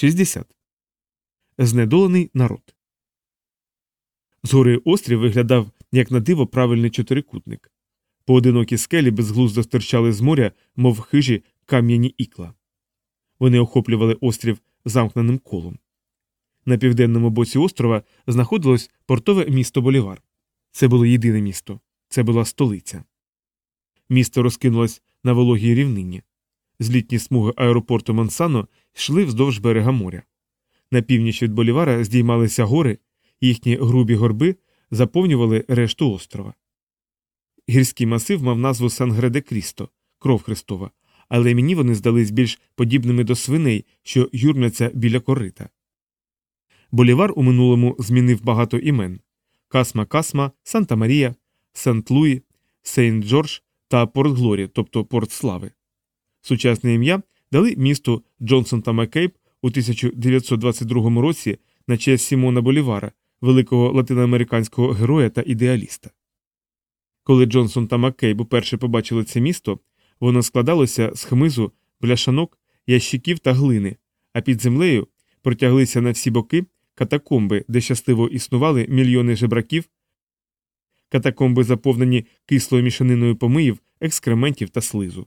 60. Знедолений народ. Згори острів виглядав як на диво правильний чотирикутник. Поодинокі скелі безглуздо стирчали з моря, мов хижі кам'яні ікла. Вони охоплювали острів замкненим колом. На південному боці острова знаходилось портове місто Болівар. Це було єдине місто, це була столиця. Місто розкинулось на вологій рівнині. Злітні смуги аеропорту Монсано йшли вздовж берега моря. На північ від Болівара здіймалися гори, їхні грубі горби заповнювали решту острова. Гірський масив мав назву Сангре-де-Крісто, кров Христова, але мені вони здались більш подібними до свиней, що юрмляться біля корита. Болівар у минулому змінив багато імен Касма Касма, Санта Марія, Сент Луї, Сейнт Джордж та Порт Глорі, тобто Порт Слави. Сучасне ім'я дали місту Джонсон та Маккейб у 1922 році на честь Сімона Болівара, великого латиноамериканського героя та ідеаліста. Коли Джонсон та Маккейб уперше побачили це місто, воно складалося з хмизу, бляшанок, ящиків та глини, а під землею протяглися на всі боки катакомби, де щасливо існували мільйони жебраків, катакомби заповнені кислою мішаниною помиїв, екскрементів та слизу.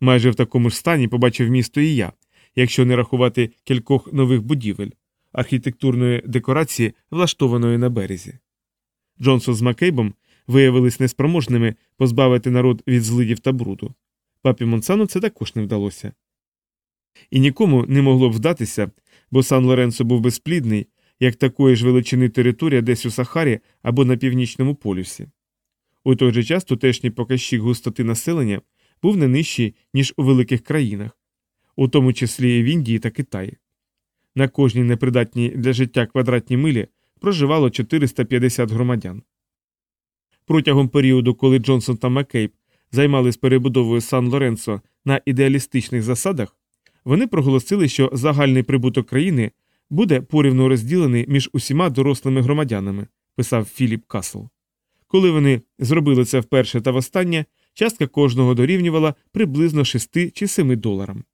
Майже в такому ж стані побачив місто і я, якщо не рахувати кількох нових будівель, архітектурної декорації, влаштованої на березі. Джонсон з Маккейбом виявились неспроможними позбавити народ від злидів та бруду. Папі Монсану це також не вдалося. І нікому не могло б вдатися, бо Сан Лоренцо був безплідний, як такої ж величини територія десь у Сахарі або на північному полюсі. У той же час тутешній показчик густоти населення був не нижчий, ніж у великих країнах, у тому числі і в Індії та Китаї. На кожній непридатній для життя квадратній милі проживало 450 громадян. Протягом періоду, коли Джонсон та Маккейб займались перебудовою Сан Лоренцо на ідеалістичних засадах, вони проголосили, що загальний прибуток країни буде порівну розділений між усіма дорослими громадянами, писав Філіп Касл. Коли вони зробили це вперше та востаннє, частка кожного дорівнювала приблизно 6 чи 7 доларам.